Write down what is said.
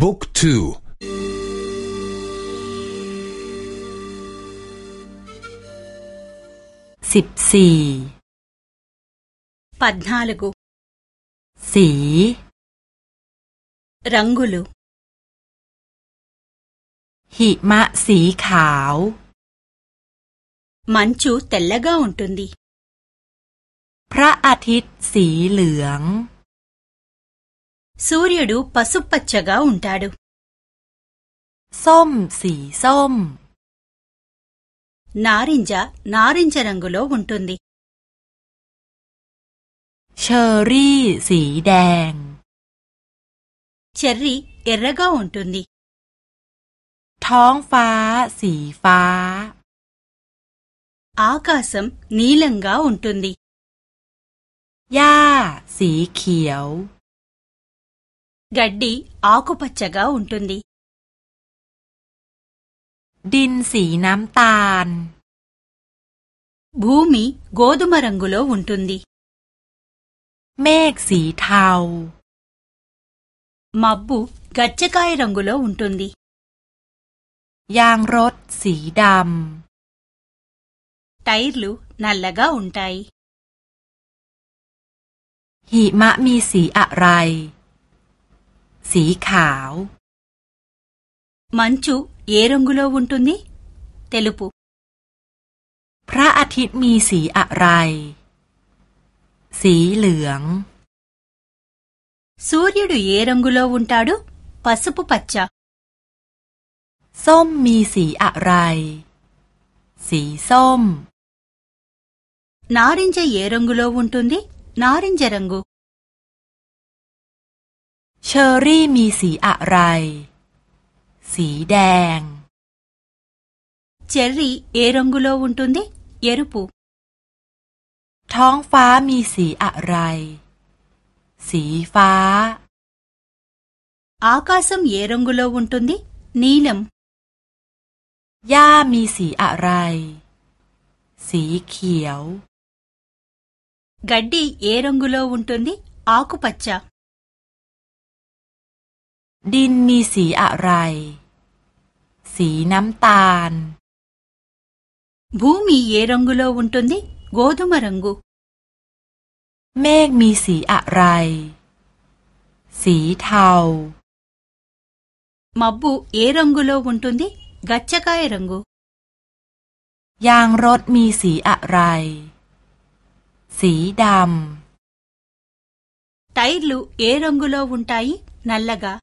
บุ๊กทูสิบสี่ปัดหาลกุสี รังกุลุหิมะสีขาว มันชูแต่ละก้าอุนตุนดี พระอาทิตย์สีเหลือง సూర్యుడు పసుపచ్చగా ఉంటాడు ส้มสีส้ม నారింజ నారింజ రంగులో ఉంటుంది เชอร์รี่สีแดง చెర్రీ ఎర్రగా ఉంటుంది ท้องฟ้าสีฟ้า ఆకాశం నీలంగా ఉంటుంది หญ้าสีเขียว గడ్డి ఆకుపచ్చగా ఉంటుంది ดินสีน้ำตาล భూమి గోధుమ రంగులో ఉంటుంది เมฆสีเทา మబ్బు గచ్చకాయ రంగులో ఉంటుంది ยางรถสีด టైర్లు నల్లగా ఉంటాయి ำ หิมะมีสีอะไร สีขาว మంచు ఏ రంగులో ఉంటుంది తెలుపు พระอาทิตย์มีสีอะไร สีเหลือง సూర్యుడు ఏ రంగులో ఉంటాడు పసుపు పచ్చ ส้มมีสีอะไร สีส้ม నారింజ ఏ రంగులో ఉంటుంది నారింజ రంగు เชอร์รี่มีสีอะไร สีแดง చెర్రీ ఏ రంగులో ఉంటుంది ఎరుపు ท้องฟ้ามีสีอะไร สีฟ้า ఆకాశం ఏ రంగులో ఉంటుంది నీలం หญ้ามีสีอะไร สีเขียว గడ్డి ఏ రంగులో ఉంటుంది ఆకుపచ్చ ดินมีสีอะไร สีน้ำตาล భూమి ఏ రంగులో ఉంటుంది గోధుమ రంగు เมฆมีสีอะไร สีเทา మబ్బు ఏ రంగులో ఉంటుంది గచ్చకాయ రంగు ยางรถมีสีอะไร สีด టైర్లు ఏ రంగులో ఉంటాయి నల్లగా